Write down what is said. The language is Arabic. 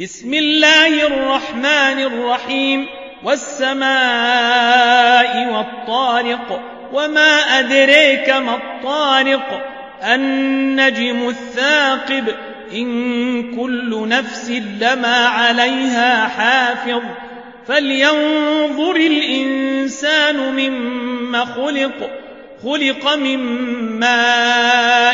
بسم الله الرحمن الرحيم. والسماء والطارق وما أدريك ما الطارق. النجم الثاقب إن كل نفس لما عليها حافظ. فلينظر الإنسان مما خلق. خلق من ماء